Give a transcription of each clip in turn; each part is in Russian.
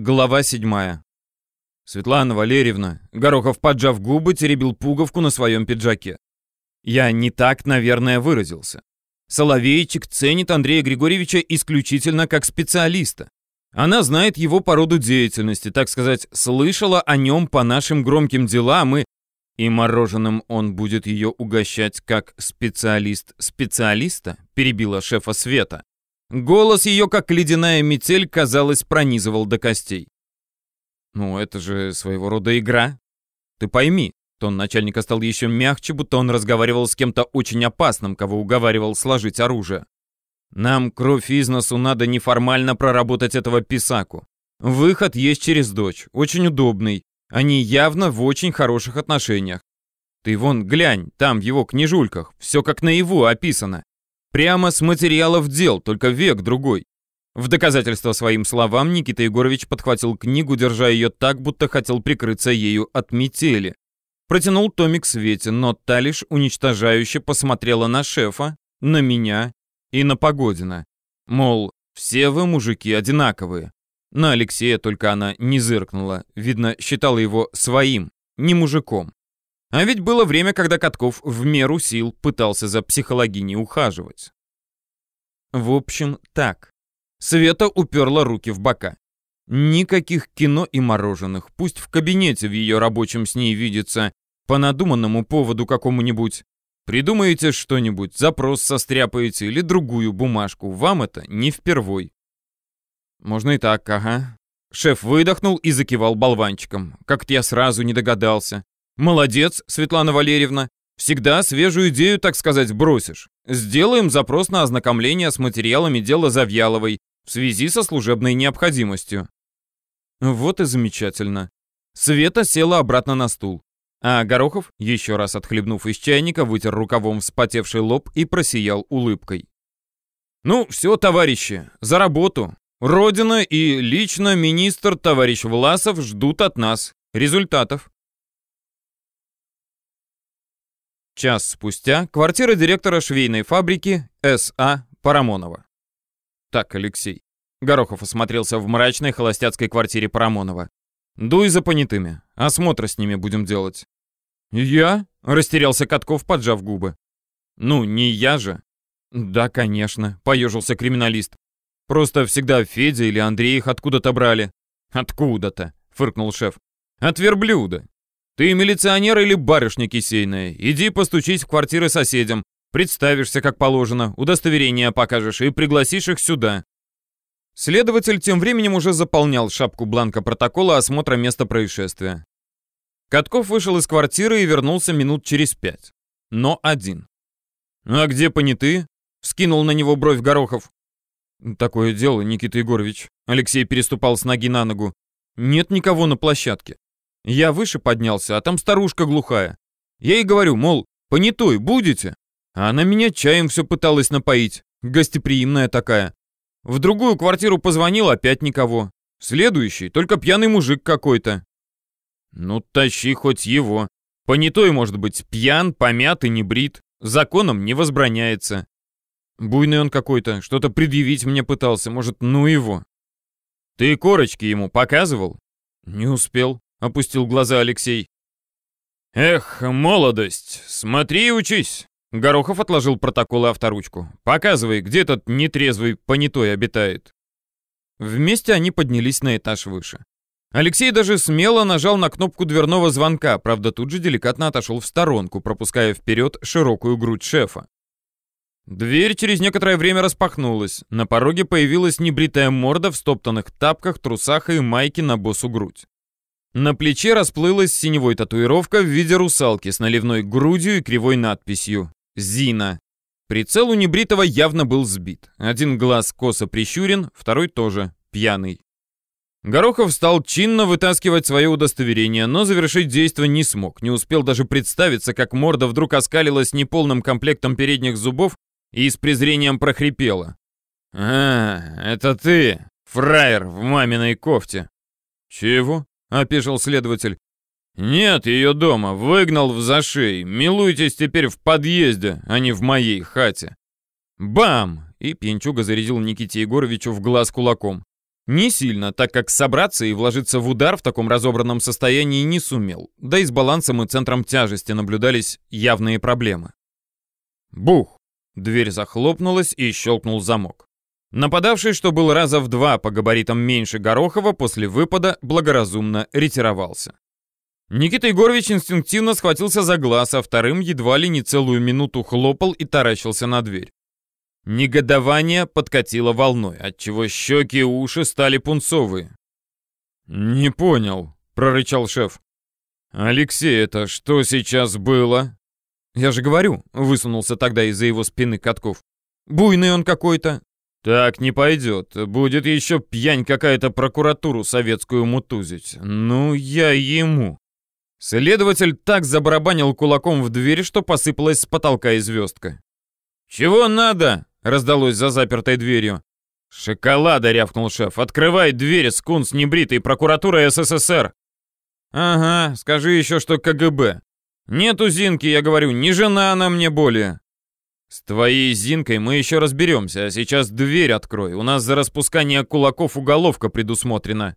Глава седьмая. Светлана Валерьевна, Горохов, поджав губы, теребил пуговку на своем пиджаке. Я не так, наверное, выразился. Соловейчик ценит Андрея Григорьевича исключительно как специалиста. Она знает его по роду деятельности, так сказать, слышала о нем по нашим громким делам и... И мороженым он будет ее угощать как специалист специалиста, перебила шефа Света. Голос ее, как ледяная метель, казалось, пронизывал до костей. «Ну, это же своего рода игра. Ты пойми, тон начальника стал еще мягче, будто он разговаривал с кем-то очень опасным, кого уговаривал сложить оружие. Нам кровь из носу надо неформально проработать этого писаку. Выход есть через дочь, очень удобный. Они явно в очень хороших отношениях. Ты вон глянь, там в его книжульках, все как наяву описано. Прямо с материалов дел, только век другой. В доказательство своим словам Никита Егорович подхватил книгу, держа ее так, будто хотел прикрыться ею от метели. Протянул томик Свете, но та лишь уничтожающе посмотрела на шефа, на меня и на Погодина. Мол, все вы, мужики, одинаковые. На Алексея только она не зыркнула, видно, считала его своим, не мужиком. А ведь было время, когда Катков в меру сил пытался за психологиней ухаживать. В общем, так. Света уперла руки в бока. Никаких кино и мороженых. Пусть в кабинете в ее рабочем с ней видится по надуманному поводу какому-нибудь. Придумаете что-нибудь, запрос состряпаете или другую бумажку. Вам это не впервой. Можно и так, ага. Шеф выдохнул и закивал болванчиком. Как-то я сразу не догадался. Молодец, Светлана Валерьевна. Всегда свежую идею, так сказать, бросишь. Сделаем запрос на ознакомление с материалами дела Завьяловой в связи со служебной необходимостью. Вот и замечательно. Света села обратно на стул. А Горохов, еще раз отхлебнув из чайника, вытер рукавом вспотевший лоб и просиял улыбкой. «Ну, все, товарищи, за работу. Родина и лично министр товарищ Власов ждут от нас результатов». Час спустя квартира директора швейной фабрики С.А. Парамонова. Так, Алексей. Горохов осмотрелся в мрачной холостяцкой квартире Парамонова. Дуй за понятыми. Осмотр с ними будем делать. Я? Растерялся Катков, поджав губы. Ну, не я же. Да, конечно, поежился криминалист. Просто всегда Федя или Андрей их откуда-то брали. Откуда-то, фыркнул шеф. От верблюда. Ты милиционер или барышня кисейная? Иди постучись в квартиры соседям, представишься как положено, удостоверение покажешь и пригласишь их сюда. Следователь тем временем уже заполнял шапку бланка протокола осмотра места происшествия. Катков вышел из квартиры и вернулся минут через пять. Но один. «А где понятые?» — скинул на него бровь Горохов. «Такое дело, Никита Егорович». Алексей переступал с ноги на ногу. «Нет никого на площадке. Я выше поднялся, а там старушка глухая. Я ей говорю, мол, понятой будете? А она меня чаем все пыталась напоить. Гостеприимная такая. В другую квартиру позвонил, опять никого. Следующий, только пьяный мужик какой-то. Ну, тащи хоть его. Понятой, может быть, пьян, помят и не брит. Законом не возбраняется. Буйный он какой-то, что-то предъявить мне пытался, может, ну его. Ты корочки ему показывал? Не успел. — опустил глаза Алексей. «Эх, молодость! Смотри и учись!» Горохов отложил протокол и авторучку. «Показывай, где этот нетрезвый понятой обитает». Вместе они поднялись на этаж выше. Алексей даже смело нажал на кнопку дверного звонка, правда тут же деликатно отошел в сторонку, пропуская вперед широкую грудь шефа. Дверь через некоторое время распахнулась. На пороге появилась небритая морда в стоптанных тапках, трусах и майке на босу грудь. На плече расплылась синевой татуировка в виде русалки с наливной грудью и кривой надписью «Зина». Прицел у небритого явно был сбит. Один глаз косо прищурен, второй тоже пьяный. Горохов стал чинно вытаскивать свое удостоверение, но завершить действие не смог. Не успел даже представиться, как морда вдруг оскалилась неполным комплектом передних зубов и с презрением прохрипела. «А, это ты, фраер в маминой кофте». «Чего?» — опешил следователь. «Нет ее дома, выгнал в зашей. Милуйтесь теперь в подъезде, а не в моей хате». «Бам!» — и пьянчуга зарядил Никите Егоровичу в глаз кулаком. Не сильно, так как собраться и вложиться в удар в таком разобранном состоянии не сумел. Да и с балансом и центром тяжести наблюдались явные проблемы. Бух! Дверь захлопнулась и щелкнул замок. Нападавший, что был раза в два по габаритам меньше Горохова, после выпада благоразумно ретировался. Никита Егорович инстинктивно схватился за глаз, а вторым едва ли не целую минуту хлопал и таращился на дверь. Негодование подкатило волной, отчего щеки и уши стали пунцовые. «Не понял», — прорычал шеф. «Алексей, это что сейчас было?» «Я же говорю», — высунулся тогда из-за его спины Катков. «Буйный он какой-то». «Так не пойдет. Будет еще пьянь какая-то прокуратуру советскую мутузить. Ну, я ему». Следователь так забарабанил кулаком в дверь, что посыпалась с потолка и звездка. «Чего надо?» раздалось за запертой дверью. «Шоколада!» — рявкнул шеф. «Открывай дверь, скунс небритый, прокуратура СССР!» «Ага, скажи еще, что КГБ. Нету Зинки, я говорю, не жена она мне более». «С твоей Зинкой мы еще разберемся, а сейчас дверь открой. У нас за распускание кулаков уголовка предусмотрена».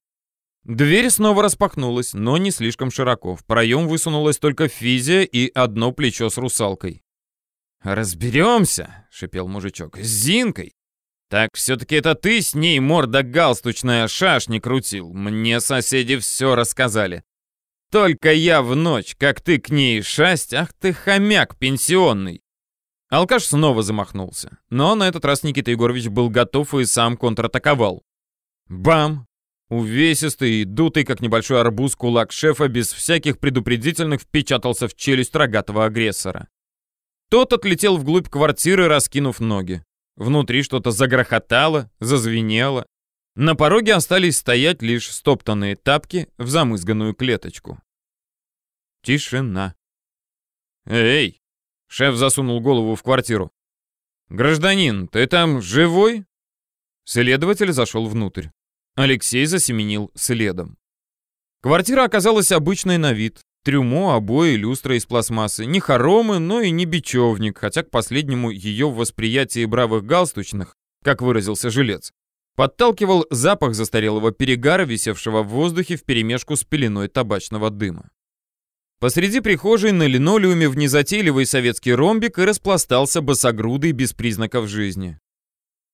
Дверь снова распахнулась, но не слишком широко. В проем высунулась только физия и одно плечо с русалкой. «Разберемся», — шипел мужичок, — «с Зинкой. Так все-таки это ты с ней морда галстучная шашни крутил. Мне соседи все рассказали. Только я в ночь, как ты к ней шасть, ах ты хомяк пенсионный». Алкаш снова замахнулся, но на этот раз Никита Егорович был готов и сам контратаковал. Бам! Увесистый и дутый, как небольшой арбуз, кулак шефа без всяких предупредительных впечатался в челюсть рогатого агрессора. Тот отлетел вглубь квартиры, раскинув ноги. Внутри что-то загрохотало, зазвенело. На пороге остались стоять лишь стоптанные тапки в замызганную клеточку. Тишина. «Эй!» — шеф засунул голову в квартиру. «Гражданин, ты там живой?» Следователь зашел внутрь. Алексей засеменил следом. Квартира оказалась обычной на вид. Трюмо, обои, люстра из пластмассы. Не хоромы, но и не бечевник, хотя к последнему ее в восприятии бравых галстучных, как выразился жилец, подталкивал запах застарелого перегара, висевшего в воздухе вперемешку с пеленой табачного дыма. Посреди прихожей на линолеуме в незатейливый советский ромбик и распластался босогрудый без признаков жизни.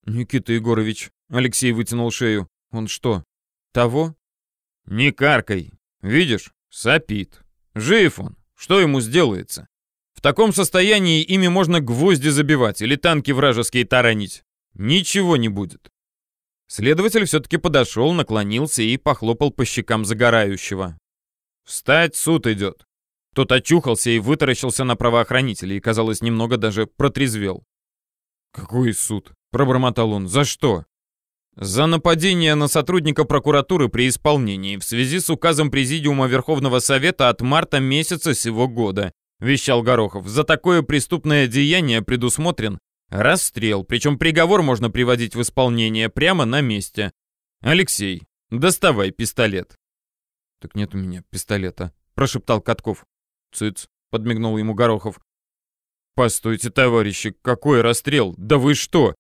«Никита Егорович», — Алексей вытянул шею, — «он что, того?» «Не каркай. Видишь, сопит. Жив он. Что ему сделается? В таком состоянии ими можно гвозди забивать или танки вражеские таранить. Ничего не будет. Следователь все-таки подошел, наклонился и похлопал по щекам загорающего. «Встать, суд идет». Тот очухался и вытаращился на правоохранителей и, казалось, немного даже протрезвел. «Какой суд?» — пробормотал он. «За что?» За нападение на сотрудника прокуратуры при исполнении в связи с указом Президиума Верховного Совета от марта месяца сего года, вещал Горохов. За такое преступное деяние предусмотрен расстрел, причем приговор можно приводить в исполнение прямо на месте. Алексей, доставай пистолет. Так нет у меня пистолета, прошептал Катков. Цыц, подмигнул ему Горохов. Постойте, товарищи, какой расстрел? Да вы что?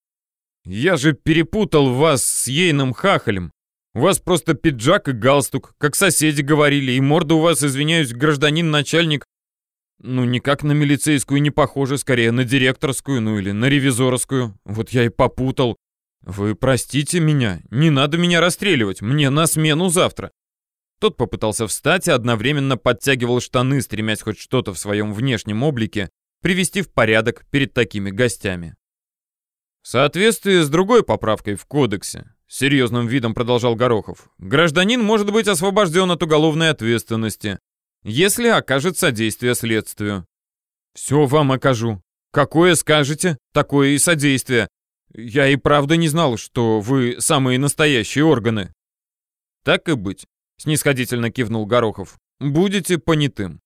Я же перепутал вас с ейным хахалем. У вас просто пиджак и галстук, как соседи говорили, и морда у вас, извиняюсь, гражданин-начальник, ну, никак на милицейскую не похоже, скорее на директорскую, ну или на ревизорскую. Вот я и попутал. Вы простите меня, не надо меня расстреливать, мне на смену завтра. Тот попытался встать и одновременно подтягивал штаны, стремясь хоть что-то в своем внешнем облике привести в порядок перед такими гостями. В соответствии с другой поправкой в кодексе, серьезным видом продолжал Горохов, гражданин может быть освобожден от уголовной ответственности, если окажет содействие следствию. Все вам окажу. Какое скажете, такое и содействие. Я и правда не знал, что вы самые настоящие органы. Так и быть, снисходительно кивнул Горохов. Будете понятым.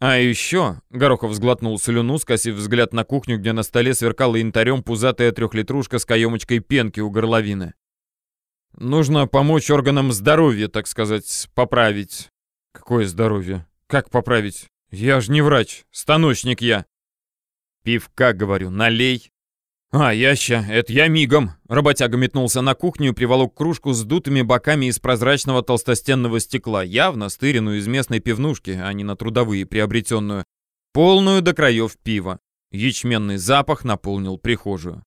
А еще Горохов сглотнул слюну, скосив взгляд на кухню, где на столе сверкала янтарем пузатая трехлитрушка с каемочкой пенки у горловины. Нужно помочь органам здоровья, так сказать, поправить. Какое здоровье? Как поправить? Я ж не врач, станочник я. Пивка, говорю, налей. «А, яща, это я мигом!» Работяга метнулся на кухню и приволок кружку с дутыми боками из прозрачного толстостенного стекла, явно стыренную из местной пивнушки, а не на трудовые приобретенную, полную до краев пива. Ячменный запах наполнил прихожую.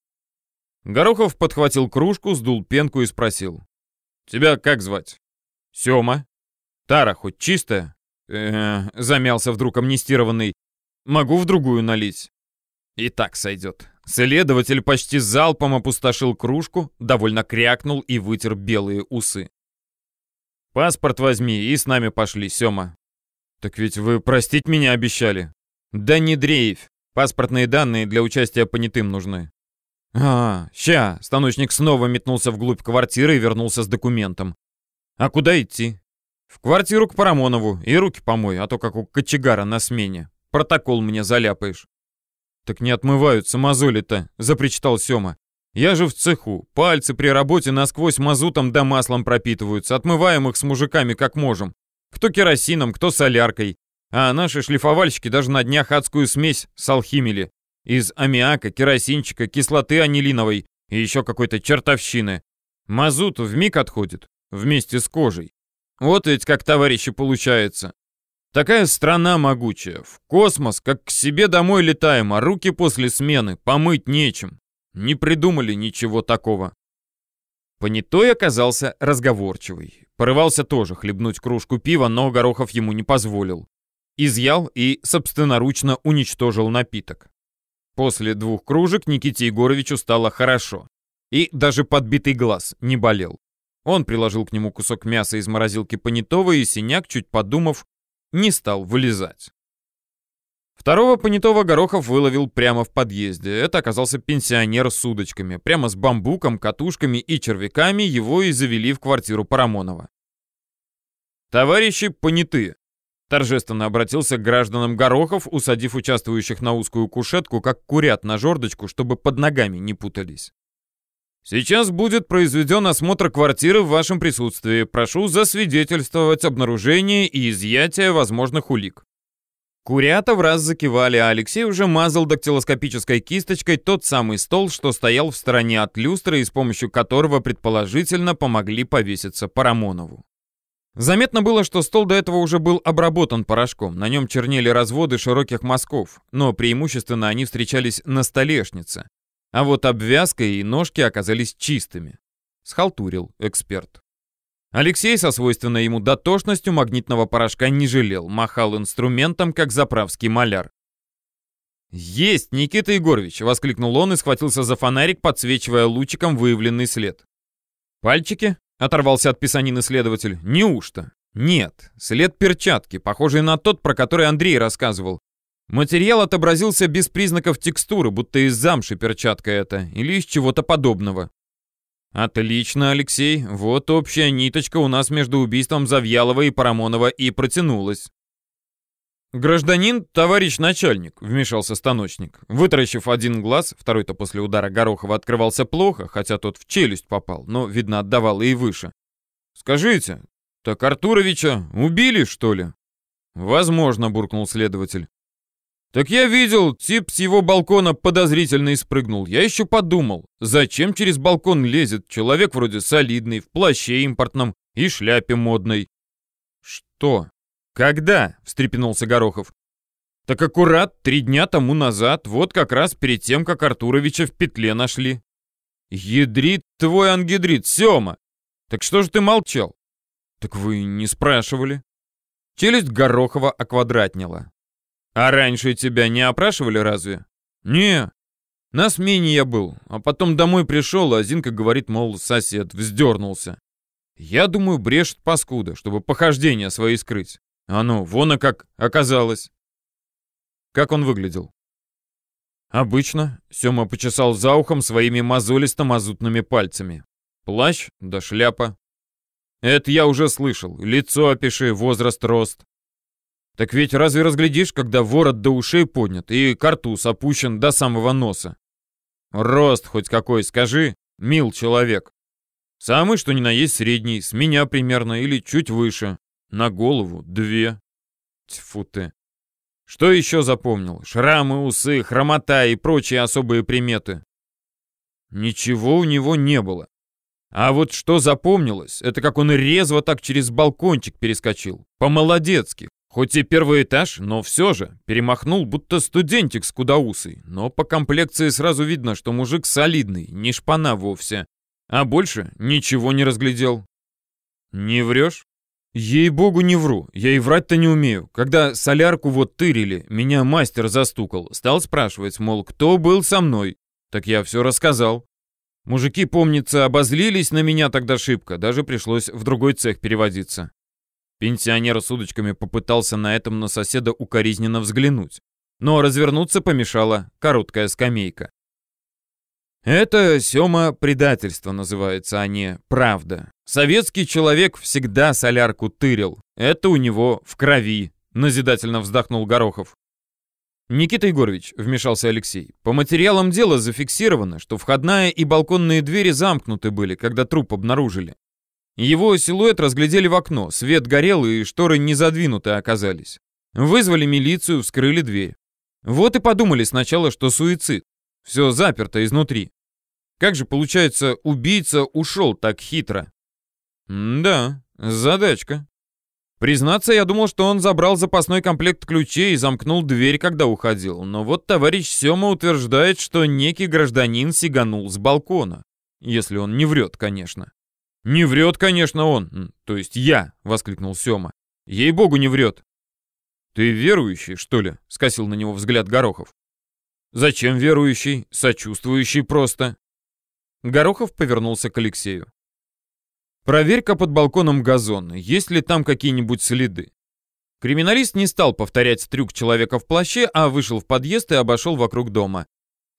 Горохов подхватил кружку, сдул пенку и спросил. «Тебя как звать?» «Сёма». «Тара хоть чистая?» э замялся вдруг амнистированный. «Могу в другую налить». «И так сойдет». Следователь почти залпом опустошил кружку, довольно крякнул и вытер белые усы. «Паспорт возьми и с нами пошли, Сёма». «Так ведь вы простить меня обещали». «Да не дрейф. Паспортные данные для участия понятым нужны». «А, ща!» — станочник снова метнулся вглубь квартиры и вернулся с документом. «А куда идти?» «В квартиру к Парамонову и руки помой, а то как у кочегара на смене. Протокол мне заляпаешь». «Так не отмываются мозоли-то», — запричитал Сёма. «Я же в цеху. Пальцы при работе насквозь мазутом да маслом пропитываются. Отмываем их с мужиками как можем. Кто керосином, кто соляркой. А наши шлифовальщики даже на днях адскую смесь салхимили. Из аммиака, керосинчика, кислоты анилиновой и еще какой-то чертовщины. Мазут вмиг отходит, вместе с кожей. Вот ведь как товарищи получается. Такая страна могучая. В космос, как к себе домой летаем, а руки после смены помыть нечем. Не придумали ничего такого. Понятой оказался разговорчивый. Порывался тоже хлебнуть кружку пива, но Горохов ему не позволил. Изъял и собственноручно уничтожил напиток. После двух кружек Никите Егоровичу стало хорошо. И даже подбитый глаз не болел. Он приложил к нему кусок мяса из морозилки понятого, и синяк, чуть подумав, не стал вылезать. Второго понятого Горохов выловил прямо в подъезде. Это оказался пенсионер с удочками. Прямо с бамбуком, катушками и червяками его и завели в квартиру Парамонова. «Товарищи понятые!» Торжественно обратился к гражданам Горохов, усадив участвующих на узкую кушетку, как курят на жердочку, чтобы под ногами не путались. Сейчас будет произведен осмотр квартиры в вашем присутствии. Прошу засвидетельствовать обнаружение и изъятие возможных улик. Курята в раз закивали, а Алексей уже мазал дактилоскопической кисточкой тот самый стол, что стоял в стороне от люстры и с помощью которого, предположительно, помогли повеситься Парамонову. Заметно было, что стол до этого уже был обработан порошком, на нем чернели разводы широких мазков, но преимущественно они встречались на столешнице, а вот обвязка и ножки оказались чистыми. Схалтурил эксперт. Алексей со свойственной ему дотошностью магнитного порошка не жалел, махал инструментом, как заправский маляр. «Есть, Никита Егорович!» — воскликнул он и схватился за фонарик, подсвечивая лучиком выявленный след. «Пальчики?» — оторвался от писанины следователь. «Неужто?» «Нет, след перчатки, похожий на тот, про который Андрей рассказывал. Материал отобразился без признаков текстуры, будто из замши перчатка это, или из чего-то подобного. Отлично, Алексей. Вот общая ниточка у нас между убийством Завьялова и Парамонова и протянулась. «Гражданин, товарищ начальник», — вмешался станочник. Вытаращив один глаз, второй-то после удара Горохова открывался плохо, хотя тот в челюсть попал, но, видно, отдавал и выше. «Скажите, так Артуровича убили, что ли?» «Возможно», — буркнул следователь. «Так я видел, тип с его балкона подозрительно спрыгнул. Я еще подумал, зачем через балкон лезет человек вроде солидный, в плаще импортном и шляпе модной». «Что? Когда?» — встрепенулся Горохов. «Так аккурат три дня тому назад, вот как раз перед тем, как Артуровича в петле нашли». «Ядрит твой ангидрит, Сёма! Так что же ты молчал?» «Так вы не спрашивали». Челюсть Горохова оквадратнила. «А раньше тебя не опрашивали разве?» «Не. На смене я был, а потом домой пришел, а Зинка говорит, мол, сосед вздернулся. Я думаю, брешет паскуда, чтобы похождения свои скрыть. А ну, вон и как оказалось». Как он выглядел? Обычно Сёма почесал за ухом своими мозолисто-мазутными пальцами. Плащ да шляпа. Это я уже слышал. Лицо опиши, возраст, рост. Так ведь разве разглядишь, когда ворот до ушей поднят и картуз опущен до самого носа? Рост хоть какой, скажи, мил человек. Самый, что ни на есть средний, с меня примерно или чуть выше. На голову две. Тьфу ты. Что еще запомнил? Шрамы, усы, хромота и прочие особые приметы. Ничего у него не было. А вот что запомнилось, это как он резво так через балкончик перескочил. По-молодецки. Хоть и первый этаж, но все же. Перемахнул, будто студентик с кудаусой. Но по комплекции сразу видно, что мужик солидный, не шпана вовсе. А больше ничего не разглядел. Не врешь? Ей-богу, не вру. Я и врать-то не умею. Когда солярку вот тырили, меня мастер застукал. Стал спрашивать, мол, кто был со мной. Так я все рассказал. Мужики, помнится, обозлились на меня тогда шибко, даже пришлось в другой цех переводиться. Пенсионер с удочками попытался на этом на соседа укоризненно взглянуть. Но развернуться помешала короткая скамейка. Это, Сёма, предательство называется, а не правда. Советский человек всегда солярку тырил. Это у него в крови, назидательно вздохнул Горохов. «Никита Егорович», — вмешался Алексей, — «по материалам дела зафиксировано, что входная и балконные двери замкнуты были, когда труп обнаружили. Его силуэт разглядели в окно, свет горел и шторы не задвинуты оказались. Вызвали милицию, вскрыли дверь. Вот и подумали сначала, что суицид. Все заперто изнутри. Как же, получается, убийца ушел так хитро? М да, задачка. Признаться, я думал, что он забрал запасной комплект ключей и замкнул дверь, когда уходил. Но вот товарищ Сёма утверждает, что некий гражданин сиганул с балкона. Если он не врет, конечно. «Не врет, конечно, он. То есть я», — воскликнул Сёма. «Ей-богу, не врет». «Ты верующий, что ли?» — скосил на него взгляд Горохов. «Зачем верующий? Сочувствующий просто». Горохов повернулся к Алексею. Проверь-ка под балконом газон, есть ли там какие-нибудь следы. Криминалист не стал повторять трюк человека в плаще, а вышел в подъезд и обошел вокруг дома.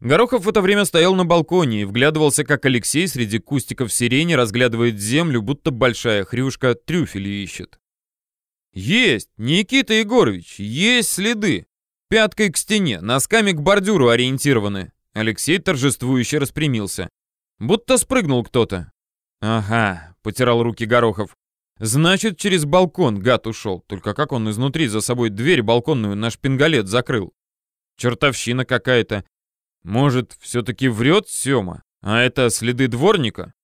Горохов в это время стоял на балконе и вглядывался, как Алексей среди кустиков сирени разглядывает землю, будто большая хрюшка трюфели ищет. «Есть, Никита Егорович, есть следы. Пяткой к стене, носками к бордюру ориентированы». Алексей торжествующе распрямился. Будто спрыгнул кто-то. «Ага, потирал руки Горохов. Значит, через балкон гад ушел. Только как он изнутри за собой дверь балконную на шпингалет закрыл? Чертовщина какая-то. Может, все-таки врет Сема? А это следы дворника?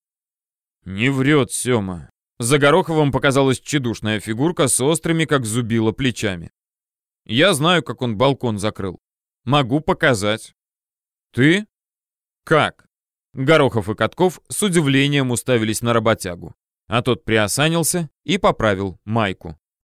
Не врет Сема. За Гороховым показалась тщедушная фигурка с острыми, как зубило, плечами. Я знаю, как он балкон закрыл. Могу показать. Ты? Как? Горохов и Катков с удивлением уставились на работягу, а тот приосанился и поправил майку.